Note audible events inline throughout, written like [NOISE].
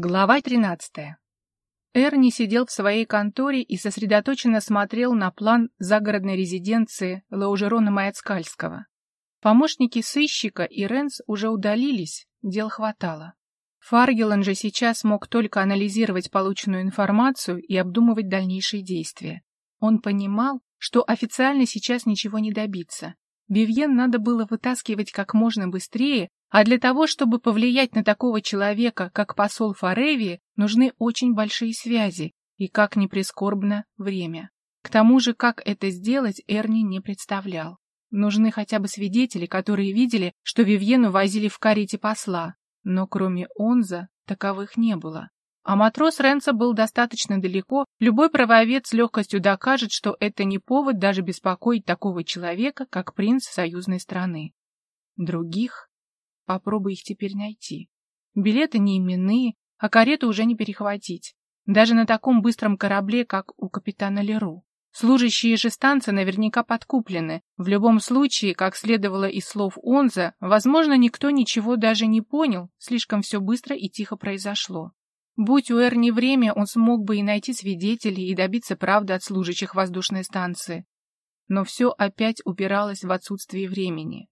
Глава 13. Эрни сидел в своей конторе и сосредоточенно смотрел на план загородной резиденции Лаужерона Маяцкальского. Помощники сыщика и Ренс уже удалились, дел хватало. Фаргелан же сейчас мог только анализировать полученную информацию и обдумывать дальнейшие действия. Он понимал, что официально сейчас ничего не добиться. Вивьен надо было вытаскивать как можно быстрее, а для того, чтобы повлиять на такого человека, как посол Фаревии, нужны очень большие связи и, как ни прискорбно, время. К тому же, как это сделать, Эрни не представлял. Нужны хотя бы свидетели, которые видели, что Вивьену возили в карете посла, но кроме Онза таковых не было. А матрос Ренца был достаточно далеко, любой правовед с легкостью докажет, что это не повод даже беспокоить такого человека, как принц союзной страны. Других Попробуй их теперь найти. Билеты не именные, а карету уже не перехватить. Даже на таком быстром корабле, как у капитана Леру. Служащие же станции наверняка подкуплены. В любом случае, как следовало из слов Онза, возможно, никто ничего даже не понял, слишком все быстро и тихо произошло. Будь у Эрни время, он смог бы и найти свидетелей, и добиться правды от служащих воздушной станции. Но все опять упиралось в отсутствие времени.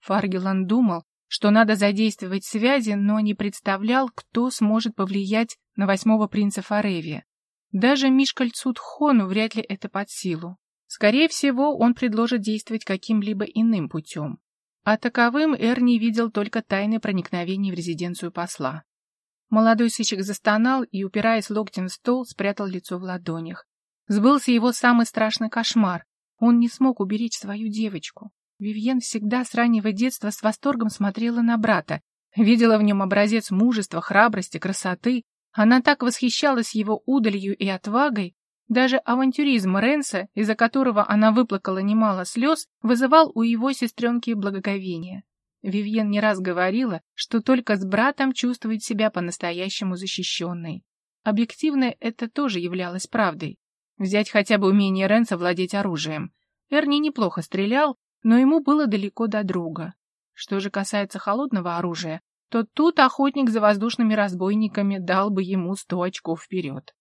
Фаргелан думал, что надо задействовать связи, но не представлял, кто сможет повлиять на восьмого принца Фареви. Даже Мишкаль Цудхону вряд ли это под силу. Скорее всего, он предложит действовать каким-либо иным путем. А таковым Эрни видел только тайное проникновение в резиденцию посла. Молодой сыщик застонал и, упираясь локтем в стол, спрятал лицо в ладонях. Сбылся его самый страшный кошмар. Он не смог уберечь свою девочку. Вивьен всегда с раннего детства с восторгом смотрела на брата, видела в нем образец мужества, храбрости, красоты. Она так восхищалась его удалью и отвагой, даже авантюризм Ренса, из-за которого она выплакала немало слез, вызывал у его сестренки благоговение. Вивьен не раз говорила, что только с братом чувствует себя по-настоящему защищенной. Объективно это тоже являлось правдой. Взять хотя бы умение Ренса владеть оружием. Эрни неплохо стрелял, но ему было далеко до друга. Что же касается холодного оружия, то тут охотник за воздушными разбойниками дал бы ему сто очков вперед.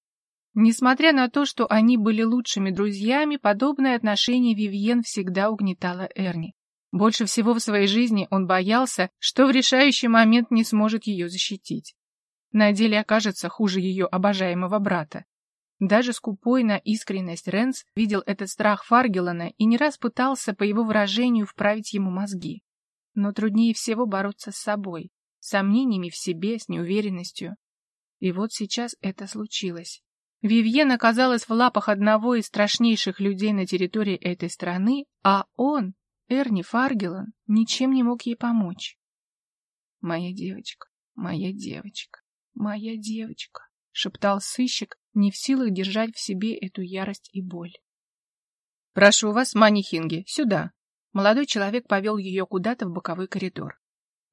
Несмотря на то, что они были лучшими друзьями, подобное отношение Вивьен всегда угнетало Эрни. Больше всего в своей жизни он боялся, что в решающий момент не сможет ее защитить. На деле окажется хуже ее обожаемого брата. Даже скупой на искренность Ренс видел этот страх Фаргелана и не раз пытался, по его выражению, вправить ему мозги. Но труднее всего бороться с собой, с сомнениями в себе, с неуверенностью. И вот сейчас это случилось. Вивьен оказалась в лапах одного из страшнейших людей на территории этой страны, а он, Эрни Фаргелан, ничем не мог ей помочь. «Моя девочка, моя девочка, моя девочка», — шептал сыщик, не в силах держать в себе эту ярость и боль. «Прошу вас, Манихинги, сюда!» Молодой человек повел ее куда-то в боковой коридор.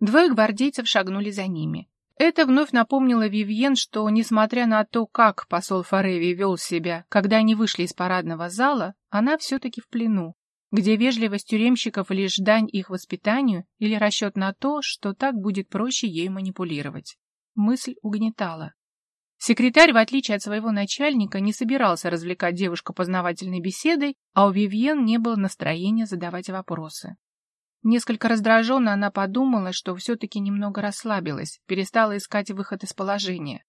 Двое гвардейцев шагнули за ними. Это вновь напомнило Вивьен, что, несмотря на то, как посол Фореви вел себя, когда они вышли из парадного зала, она все-таки в плену, где вежливость тюремщиков лишь дань их воспитанию или расчет на то, что так будет проще ей манипулировать. Мысль угнетала. Секретарь, в отличие от своего начальника, не собирался развлекать девушку познавательной беседой, а у Вивьен не было настроения задавать вопросы. Несколько раздраженно она подумала, что все-таки немного расслабилась, перестала искать выход из положения.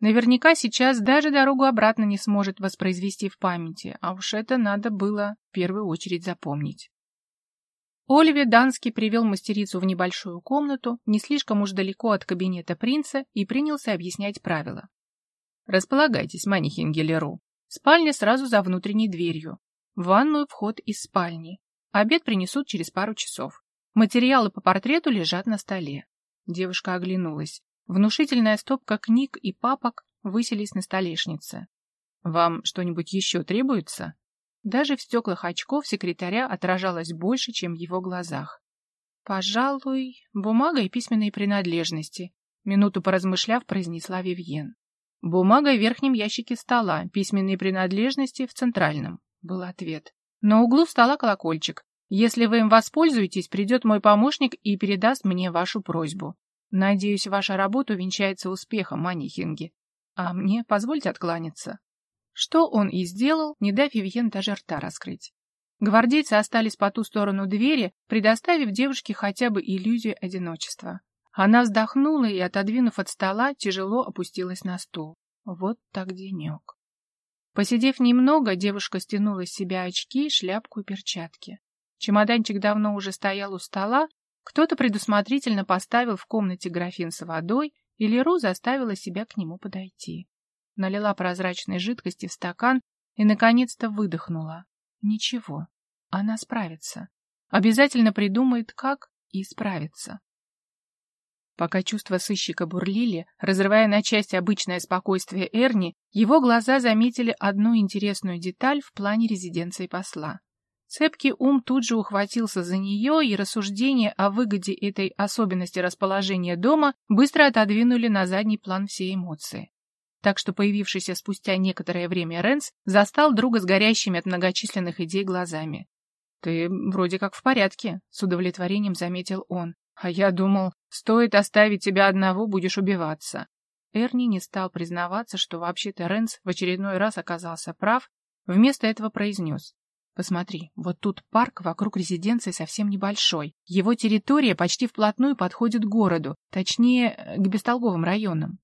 Наверняка сейчас даже дорогу обратно не сможет воспроизвести в памяти, а уж это надо было в первую очередь запомнить. Оливе Данский привел мастерицу в небольшую комнату, не слишком уж далеко от кабинета принца, и принялся объяснять правила. Располагайтесь, Манихингелеру. Спальня сразу за внутренней дверью. В ванную вход из спальни. Обед принесут через пару часов. Материалы по портрету лежат на столе. Девушка оглянулась. Внушительная стопка книг и папок выселись на столешнице. «Вам что-нибудь еще требуется?» Даже в стеклах очков секретаря отражалось больше, чем в его глазах. «Пожалуй, бумага и письменные принадлежности», минуту поразмышляв, произнесла Вивьен. Бумага в верхнем ящике стола, письменные принадлежности в центральном, был ответ. На углу стола колокольчик. Если вы им воспользуетесь, придет мой помощник и передаст мне вашу просьбу. Надеюсь, ваша работа увенчается успехом, Манихинги. А мне позвольте откланяться. Что он и сделал, не дав Вивьен даже рта раскрыть. Гвардейцы остались по ту сторону двери, предоставив девушке хотя бы иллюзию одиночества. Она вздохнула и, отодвинув от стола, тяжело опустилась на стул. Вот так денек. Посидев немного, девушка стянула с себя очки, шляпку и перчатки. Чемоданчик давно уже стоял у стола, кто-то предусмотрительно поставил в комнате графин с водой, и Леру заставила себя к нему подойти. Налила прозрачной жидкости в стакан и, наконец-то, выдохнула. Ничего, она справится. Обязательно придумает, как, и справится. Пока чувства сыщика бурлили, разрывая на части обычное спокойствие Эрни, его глаза заметили одну интересную деталь в плане резиденции посла. Цепкий ум тут же ухватился за нее, и рассуждения о выгоде этой особенности расположения дома быстро отодвинули на задний план все эмоции. Так что появившийся спустя некоторое время Ренс застал друга с горящими от многочисленных идей глазами. «Ты вроде как в порядке», — с удовлетворением заметил он. «А я думал, стоит оставить тебя одного, будешь убиваться». Эрни не стал признаваться, что вообще-то Ренс в очередной раз оказался прав, вместо этого произнес. Посмотри, вот тут парк вокруг резиденции совсем небольшой. Его территория почти вплотную подходит к городу, точнее, к бестолковым районам.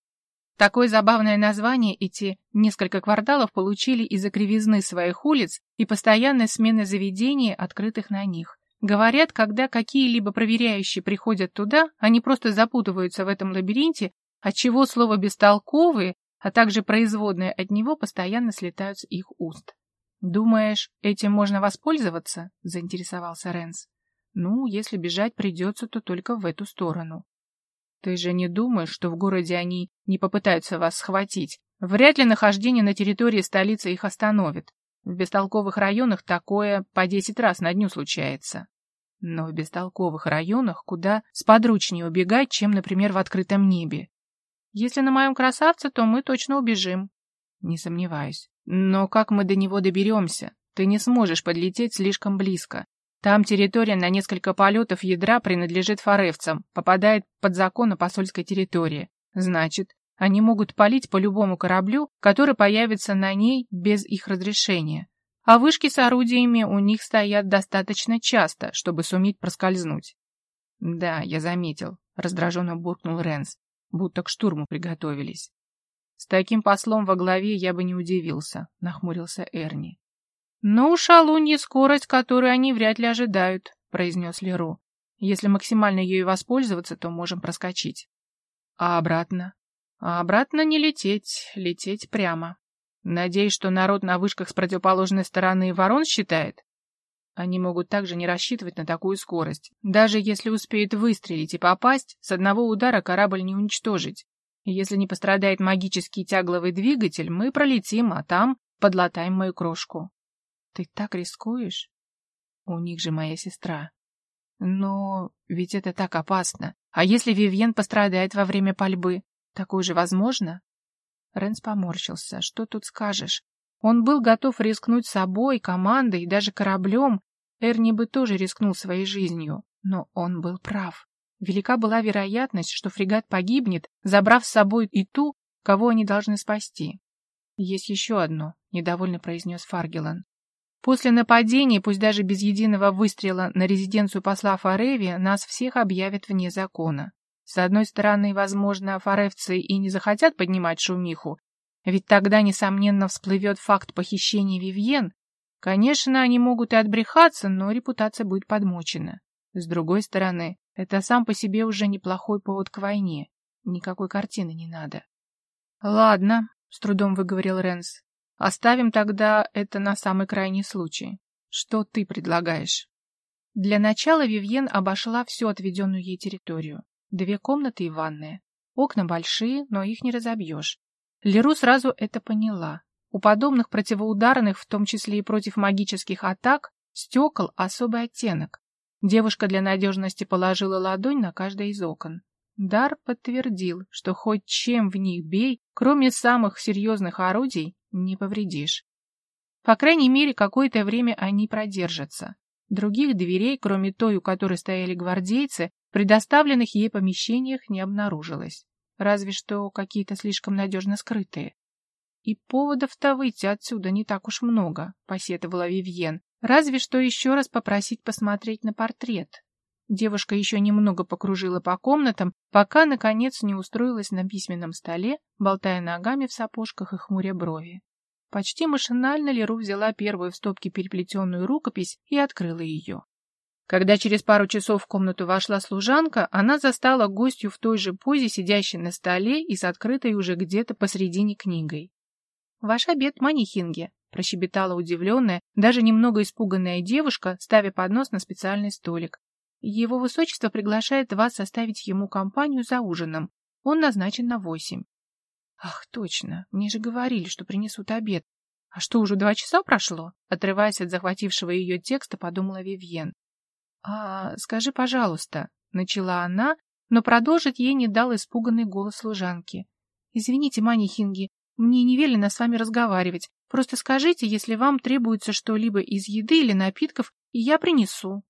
Такое забавное название эти несколько кварталов получили из-за кривизны своих улиц и постоянной смены заведений, открытых на них. Говорят, когда какие-либо проверяющие приходят туда, они просто запутываются в этом лабиринте, отчего слово «бестолковые», а также производные от него постоянно слетают с их уст. «Думаешь, этим можно воспользоваться?» — заинтересовался Ренс. «Ну, если бежать придется, то только в эту сторону». «Ты же не думаешь, что в городе они не попытаются вас схватить? Вряд ли нахождение на территории столицы их остановит. В бестолковых районах такое по десять раз на дню случается. Но в бестолковых районах куда сподручнее убегать, чем, например, в открытом небе. Если на моем красавце, то мы точно убежим. Не сомневаюсь. Но как мы до него доберемся? Ты не сможешь подлететь слишком близко. Там территория на несколько полетов ядра принадлежит форевцам, попадает под закон о посольской территории. Значит, они могут палить по любому кораблю, который появится на ней без их разрешения. А вышки с орудиями у них стоят достаточно часто, чтобы суметь проскользнуть. Да, я заметил, раздраженно буркнул Ренс, будто к штурму приготовились. С таким послом во главе я бы не удивился, нахмурился Эрни. Ну, шалунья скорость, которую они вряд ли ожидают, произнес Леру. Если максимально ею воспользоваться, то можем проскочить. А обратно? А обратно не лететь, лететь прямо. Надеюсь, что народ на вышках с противоположной стороны ворон считает? Они могут также не рассчитывать на такую скорость. Даже если успеют выстрелить и попасть, с одного удара корабль не уничтожить. Если не пострадает магический тягловый двигатель, мы пролетим, а там подлатаем мою крошку. Ты так рискуешь? У них же моя сестра. Но ведь это так опасно. А если Вивьен пострадает во время пальбы? Такое же возможно? Ренс поморщился. Что тут скажешь? Он был готов рискнуть собой, командой даже кораблем. Эрни бы тоже рискнул своей жизнью. Но он был прав. Велика была вероятность, что фрегат погибнет, забрав с собой и ту, кого они должны спасти. «Есть еще одно», — недовольно произнес Фаргелан. «После нападения, пусть даже без единого выстрела на резиденцию посла Фареви, нас всех объявят вне закона. С одной стороны, возможно, фаревцы и не захотят поднимать шумиху, ведь тогда, несомненно, всплывет факт похищения Вивьен. Конечно, они могут и отбрехаться, но репутация будет подмочена. С другой стороны, это сам по себе уже неплохой повод к войне. Никакой картины не надо. Ладно, с трудом выговорил Ренс. Оставим тогда это на самый крайний случай. Что ты предлагаешь? Для начала Вивьен обошла всю отведенную ей территорию. Две комнаты и ванная. Окна большие, но их не разобьешь. Леру сразу это поняла. У подобных противоударных, в том числе и против магических атак, стекол особый оттенок. Девушка для надежности положила ладонь на каждое из окон. Дар подтвердил, что хоть чем в них бей, кроме самых серьезных орудий, не повредишь. По крайней мере, какое-то время они продержатся. Других дверей, кроме той, у которой стояли гвардейцы, в предоставленных ей помещениях не обнаружилось, разве что какие-то слишком надежно скрытые. И поводов-то выйти отсюда не так уж много, посетовала Вивьен, разве что еще раз попросить посмотреть на портрет. Девушка еще немного покружила по комнатам, пока, наконец, не устроилась на письменном столе, болтая ногами в сапожках и хмуря брови. Почти машинально Леру взяла первую в стопке переплетенную рукопись и открыла ее. Когда через пару часов в комнату вошла служанка, она застала гостью в той же позе, сидящей на столе и с открытой уже где-то посредине книгой. «Ваш обед, манихинге», — прощебетала удивленная, даже немного испуганная девушка, ставя поднос на специальный столик. «Его высочество приглашает вас составить ему компанию за ужином. Он назначен на восемь». Ах, точно, мне же говорили, что принесут обед. А что, уже два часа прошло? Отрываясь от захватившего ее текста, подумала Вивьен. А, скажи, пожалуйста, начала она, но продолжить ей не дал испуганный голос служанки. Извините, Мани Хинги, мне не велено с вами разговаривать. Просто скажите, если вам требуется что-либо из еды или напитков, и я принесу.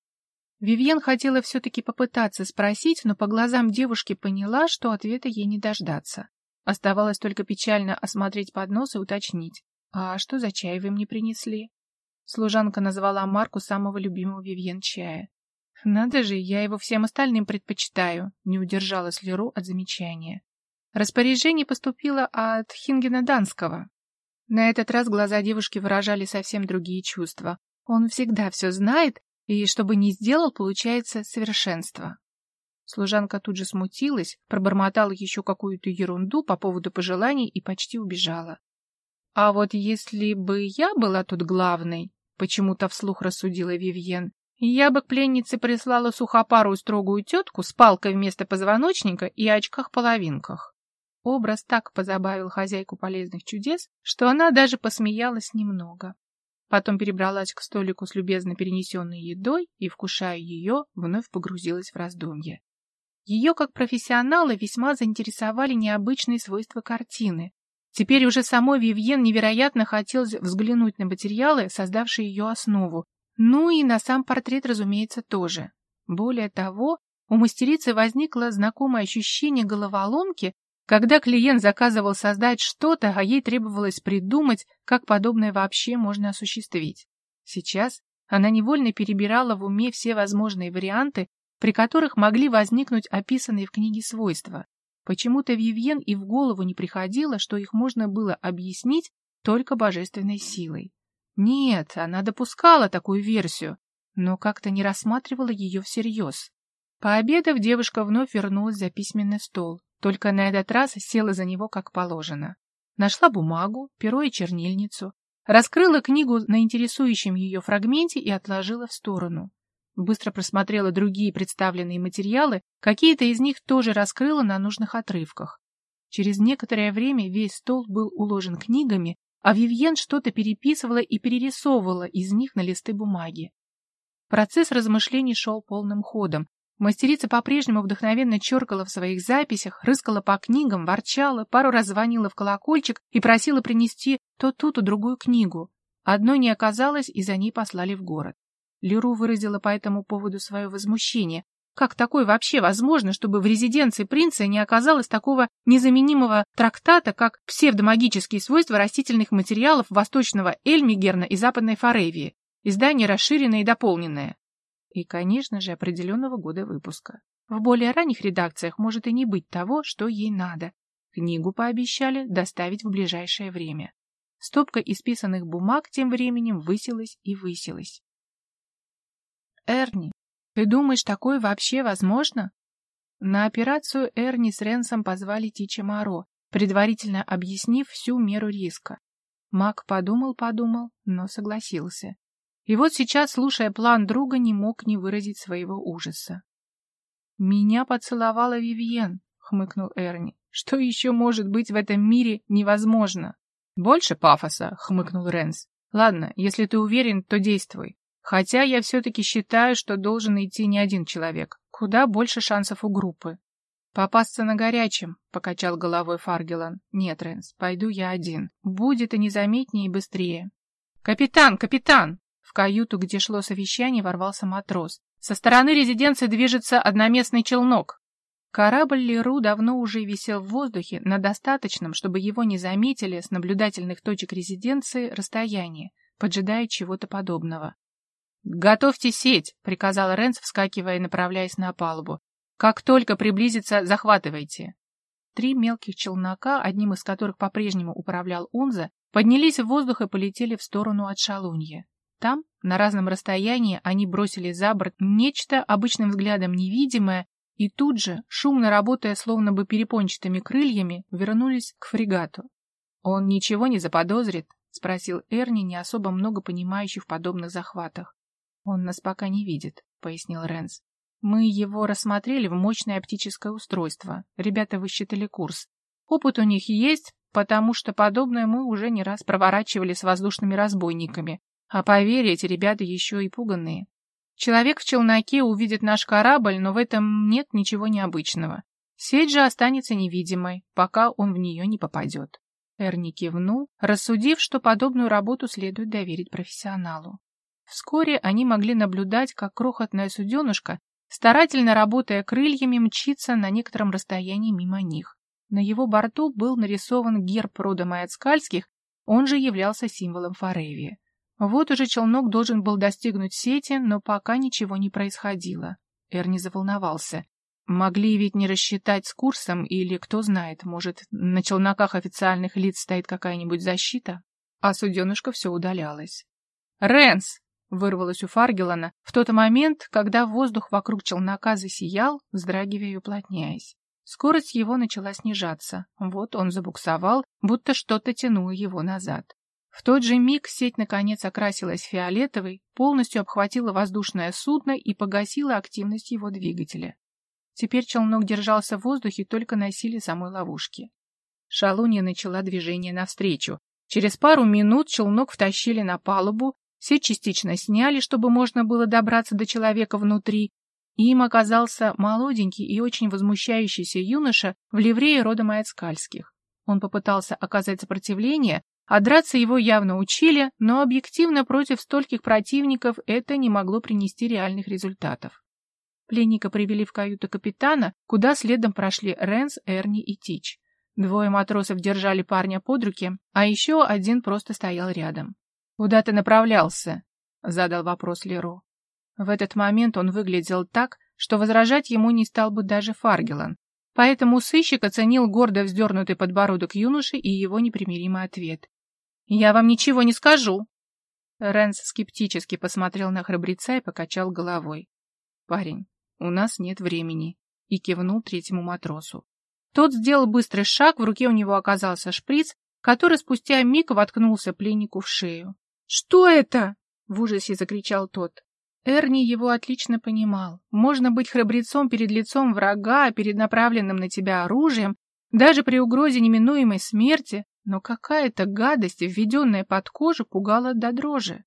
Вивьен хотела все-таки попытаться спросить, но по глазам девушки поняла, что ответа ей не дождаться. Оставалось только печально осмотреть поднос и уточнить. «А что за чай вы мне принесли?» Служанка назвала марку самого любимого Вивьен чая. «Надо же, я его всем остальным предпочитаю», — не удержалась Леру от замечания. Распоряжение поступило от Хингена Данского. На этот раз глаза девушки выражали совсем другие чувства. Он всегда все знает, и что бы ни сделал, получается совершенство. Служанка тут же смутилась, пробормотала еще какую-то ерунду по поводу пожеланий и почти убежала. А вот если бы я была тут главной, почему-то вслух рассудила Вивьен, я бы к пленнице прислала сухопарую строгую тетку с палкой вместо позвоночника и очках-половинках. Образ так позабавил хозяйку полезных чудес, что она даже посмеялась немного. Потом перебралась к столику с любезно перенесенной едой и, вкушая ее, вновь погрузилась в раздумье. Ее, как профессионала, весьма заинтересовали необычные свойства картины. Теперь уже самой Вивьен невероятно хотелось взглянуть на материалы, создавшие ее основу, ну и на сам портрет, разумеется, тоже. Более того, у мастерицы возникло знакомое ощущение головоломки, когда клиент заказывал создать что-то, а ей требовалось придумать, как подобное вообще можно осуществить. Сейчас она невольно перебирала в уме все возможные варианты, при которых могли возникнуть описанные в книге свойства. Почему-то Вивьен и в голову не приходило, что их можно было объяснить только божественной силой. Нет, она допускала такую версию, но как-то не рассматривала ее всерьез. Пообедав, девушка вновь вернулась за письменный стол, только на этот раз села за него как положено. Нашла бумагу, перо и чернильницу, раскрыла книгу на интересующем ее фрагменте и отложила в сторону. Быстро просмотрела другие представленные материалы, какие-то из них тоже раскрыла на нужных отрывках. Через некоторое время весь стол был уложен книгами, а Вивьен что-то переписывала и перерисовывала из них на листы бумаги. Процесс размышлений шел полным ходом. Мастерица по-прежнему вдохновенно черкала в своих записях, рыскала по книгам, ворчала, пару раз звонила в колокольчик и просила принести то ту, то другую книгу. Одной не оказалось, и за ней послали в город. Леру выразила по этому поводу свое возмущение. Как такое вообще возможно, чтобы в резиденции принца не оказалось такого незаменимого трактата, как псевдомагические свойства растительных материалов Восточного Эльмигерна и Западной Форевии, издание расширенное и дополненное? И, конечно же, определенного года выпуска. В более ранних редакциях может и не быть того, что ей надо. Книгу пообещали доставить в ближайшее время. Стопка исписанных бумаг тем временем высилась и высилась. Эрни, ты думаешь, такое вообще возможно? На операцию Эрни с Ренсом позвали Тичи Моро, предварительно объяснив всю меру риска. Мак подумал-подумал, но согласился. И вот сейчас, слушая план друга, не мог не выразить своего ужаса. «Меня поцеловала Вивьен», — хмыкнул Эрни. «Что еще может быть в этом мире невозможно?» «Больше пафоса», — хмыкнул Ренс. «Ладно, если ты уверен, то действуй. Хотя я все-таки считаю, что должен идти не один человек. Куда больше шансов у группы. «Попасться на горячем», — покачал головой Фаргелан. «Нет, Рэнс, пойду я один. Будет и незаметнее, и быстрее». «Капитан, капитан!» В каюту, где шло совещание, ворвался матрос. Со стороны резиденции движется одноместный челнок. Корабль Леру давно уже висел в воздухе на достаточном, чтобы его не заметили с наблюдательных точек резиденции расстоянии, поджидая чего-то подобного. «Готовьте сеть!» — приказал Ренс, вскакивая и направляясь на палубу. «Как только приблизится, захватывайте!» Три мелких челнока, одним из которых по-прежнему управлял Унза, поднялись в воздух и полетели в сторону от шалунья. Там, на разном расстоянии, они бросили за борт нечто обычным взглядом невидимое и тут же, шумно работая словно бы перепончатыми крыльями, вернулись к фрегату. «Он ничего не заподозрит?» — спросил Эрни, не особо много понимающий в подобных захватах. «Он нас пока не видит», — пояснил Ренс. «Мы его рассмотрели в мощное оптическое устройство. Ребята высчитали курс. Опыт у них есть, потому что подобное мы уже не раз проворачивали с воздушными разбойниками. А поверь, эти ребята еще и пуганные. Человек в челноке увидит наш корабль, но в этом нет ничего необычного. Сеть же останется невидимой, пока он в нее не попадет. Эрни кивнул, рассудив, что подобную работу следует доверить профессионалу. Вскоре они могли наблюдать, как крохотная суденышка, старательно работая крыльями, мчится на некотором расстоянии мимо них. На его борту был нарисован герб рода Маяцкальских, он же являлся символом Форевии. Вот уже челнок должен был достигнуть сети, но пока ничего не происходило. Эрни заволновался. Могли ведь не рассчитать с курсом, или, кто знает, может, на челноках официальных лиц стоит какая-нибудь защита? А суденышка все удалялась. «Рэнс!» — вырвалось у Фаргелана в тот момент, когда воздух вокруг челнока засиял, вздрагивая и уплотняясь. Скорость его начала снижаться. Вот он забуксовал, будто что-то тянуло его назад. В тот же миг сеть наконец окрасилась фиолетовой, полностью обхватила воздушное судно и погасила активность его двигателя. Теперь челнок держался в воздухе только на силе самой ловушки. Шалунья начала движение навстречу. Через пару минут челнок втащили на палубу, сеть частично сняли, чтобы можно было добраться до человека внутри, и им оказался молоденький и очень возмущающийся юноша в ливрее рода Маяцкальских. Он попытался оказать сопротивление, а драться его явно учили, но объективно против стольких противников это не могло принести реальных результатов. Пленника привели в каюту капитана, куда следом прошли Ренс, Эрни и Тич. Двое матросов держали парня под руки, а еще один просто стоял рядом. «Куда ты направлялся?» — задал вопрос Леру. В этот момент он выглядел так, что возражать ему не стал бы даже Фаргелан, поэтому сыщик оценил гордо вздернутый подбородок юноши и его непримиримый ответ. «Я вам ничего не скажу!» Рэнс скептически посмотрел на храбреца и покачал головой. «Парень, у нас нет времени», и кивнул третьему матросу. Тот сделал быстрый шаг, в руке у него оказался шприц, который спустя миг воткнулся пленнику в шею. «Что это?» — в ужасе закричал тот. Эрни его отлично понимал. Можно быть храбрецом перед лицом врага, перед направленным на тебя оружием, даже при угрозе неминуемой смерти, но какая-то гадость, введенная под кожу, пугала до дрожи.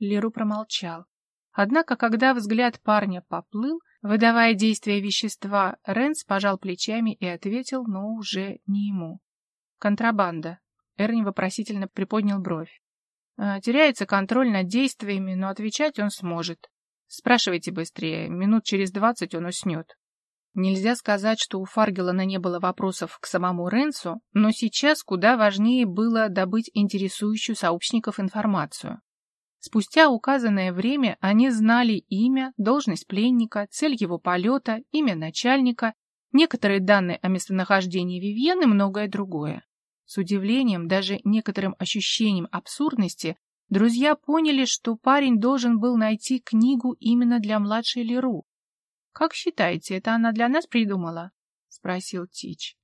Леру промолчал. Однако, когда взгляд парня поплыл, выдавая действие вещества, Ренс пожал плечами и ответил, но уже не ему. «Контрабанда». Эрни вопросительно приподнял бровь. «А, «Теряется контроль над действиями, но отвечать он сможет. Спрашивайте быстрее, минут через двадцать он уснет». Нельзя сказать, что у Фаргелана не было вопросов к самому Ренсу, но сейчас куда важнее было добыть интересующую сообщников информацию. Спустя указанное время они знали имя, должность пленника, цель его полета, имя начальника, некоторые данные о местонахождении Вивьен и многое другое. С удивлением, даже некоторым ощущением абсурдности, друзья поняли, что парень должен был найти книгу именно для младшей Леру, «Как считаете, это она для нас придумала?» — спросил Тич.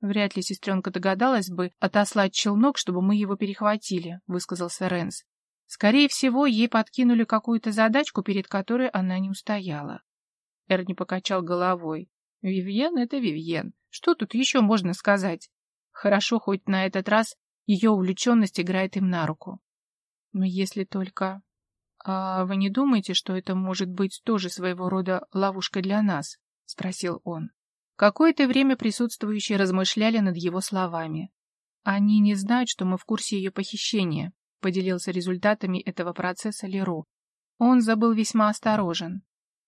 «Вряд ли сестренка догадалась бы отослать челнок, чтобы мы его перехватили», — высказался Ренс. «Скорее всего, ей подкинули какую-то задачку, перед которой она не устояла». Эрни покачал головой. «Вивьен — это Вивьен. Что тут еще можно сказать? Хорошо, хоть на этот раз ее увлеченность играет им на руку. Но если только... «А вы не думаете, что это может быть тоже своего рода ловушкой для нас?» — спросил он. Какое-то время присутствующие размышляли над его словами. «Они не знают, что мы в курсе ее похищения», — поделился результатами этого процесса Леру. Он забыл весьма осторожен.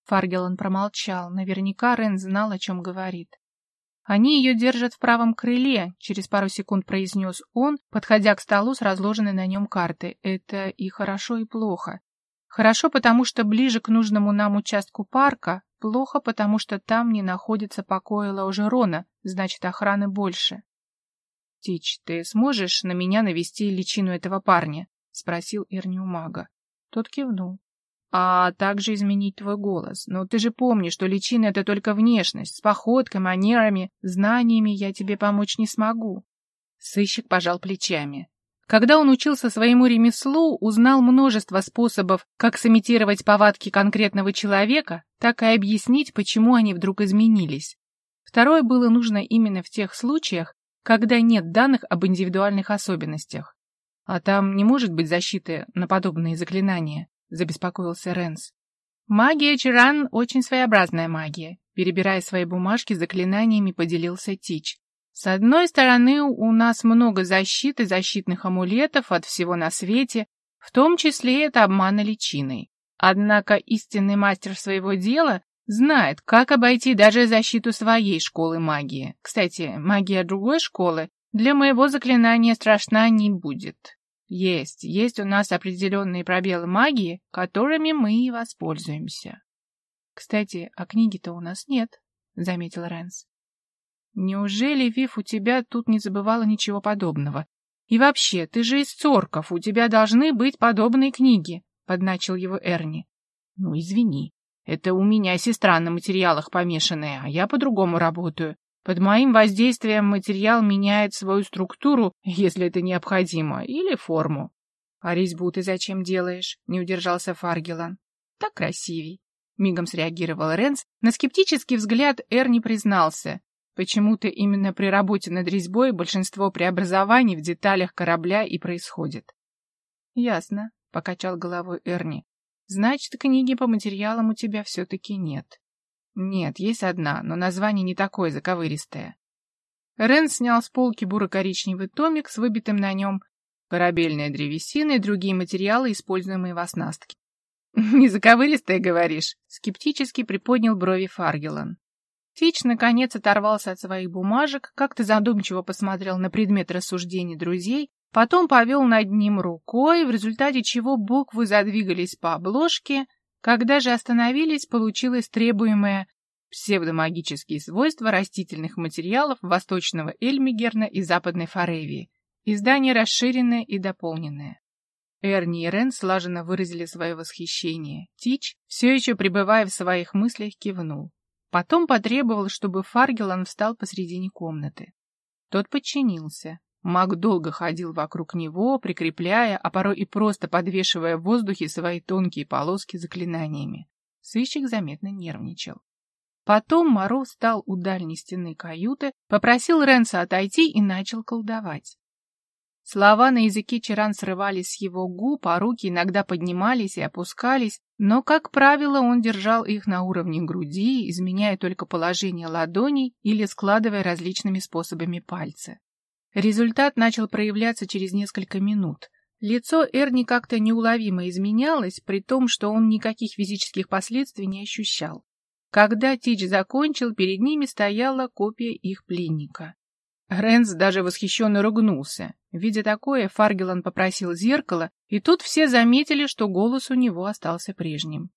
Фаргелан промолчал. Наверняка Рен знал, о чем говорит. «Они ее держат в правом крыле», — через пару секунд произнес он, подходя к столу с разложенной на нем картой. «Это и хорошо, и плохо. Хорошо, потому что ближе к нужному нам участку парка, плохо, потому что там не находится покоя Лаужерона, значит, охраны больше». «Тич, ты сможешь на меня навести личину этого парня?» — спросил Эрни у мага. Тот кивнул а также изменить твой голос. Но ты же помнишь, что личина — это только внешность. С походкой, манерами, знаниями я тебе помочь не смогу. Сыщик пожал плечами. Когда он учился своему ремеслу, узнал множество способов, как сымитировать повадки конкретного человека, так и объяснить, почему они вдруг изменились. Второе было нужно именно в тех случаях, когда нет данных об индивидуальных особенностях. А там не может быть защиты на подобные заклинания забеспокоился Ренс. Магия Чиран очень своеобразная магия. Перебирая свои бумажки заклинаниями, поделился Тич. С одной стороны, у нас много защиты, защитных амулетов от всего на свете, в том числе это обмана личиной. Однако истинный мастер своего дела знает, как обойти даже защиту своей школы магии. Кстати, магия другой школы для моего заклинания страшна не будет. Есть, есть у нас определенные пробелы магии, которыми мы и воспользуемся. Кстати, а книги-то у нас нет, заметил Рэнс. Неужели, Вив, у тебя тут не забывала ничего подобного? И вообще, ты же из цорков, у тебя должны быть подобные книги, подначил его Эрни. Ну, извини, это у меня сестра на материалах помешанная, а я по-другому работаю. Под моим воздействием материал меняет свою структуру, если это необходимо, или форму. — А резьбу ты зачем делаешь? — не удержался Фаргелан. — Так красивей. Мигом среагировал Ренс. На скептический взгляд Эр не признался. Почему-то именно при работе над резьбой большинство преобразований в деталях корабля и происходит. — Ясно, — покачал головой Эрни. — Значит, книги по материалам у тебя все-таки нет. Нет, есть одна, но название не такое заковыристое. Рен снял с полки буро-коричневый томик с выбитым на нем корабельная древесина и другие материалы, используемые в оснастке. [LAUGHS] «Не заковыристое, говоришь?» — скептически приподнял брови Фаргелан. Тич, наконец, оторвался от своих бумажек, как-то задумчиво посмотрел на предмет рассуждений друзей, потом повел над ним рукой, в результате чего буквы задвигались по обложке, когда же остановились, получилось требуемое псевдомагические свойства растительных материалов Восточного Эльмигерна и Западной Форевии. Издание расширенное и дополненное. Эрни и Рен слаженно выразили свое восхищение. Тич, все еще пребывая в своих мыслях, кивнул. Потом потребовал, чтобы Фаргелан встал посредине комнаты. Тот подчинился. Маг долго ходил вокруг него, прикрепляя, а порой и просто подвешивая в воздухе свои тонкие полоски заклинаниями. Сыщик заметно нервничал. Потом Моро встал у дальней стены каюты, попросил Ренса отойти и начал колдовать. Слова на языке Чаран срывались с его губ, а руки иногда поднимались и опускались, но, как правило, он держал их на уровне груди, изменяя только положение ладоней или складывая различными способами пальцы. Результат начал проявляться через несколько минут. Лицо Эрни как-то неуловимо изменялось, при том, что он никаких физических последствий не ощущал. Когда Тич закончил, перед ними стояла копия их пленника. Рэнс даже восхищенно ругнулся. Видя такое, Фаргелан попросил зеркало, и тут все заметили, что голос у него остался прежним.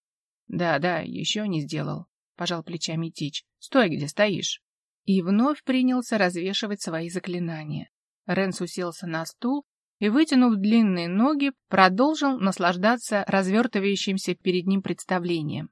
«Да-да, еще не сделал», — пожал плечами Тич. «Стой, где стоишь» и вновь принялся развешивать свои заклинания. Ренс уселся на стул и, вытянув длинные ноги, продолжил наслаждаться развертывающимся перед ним представлением.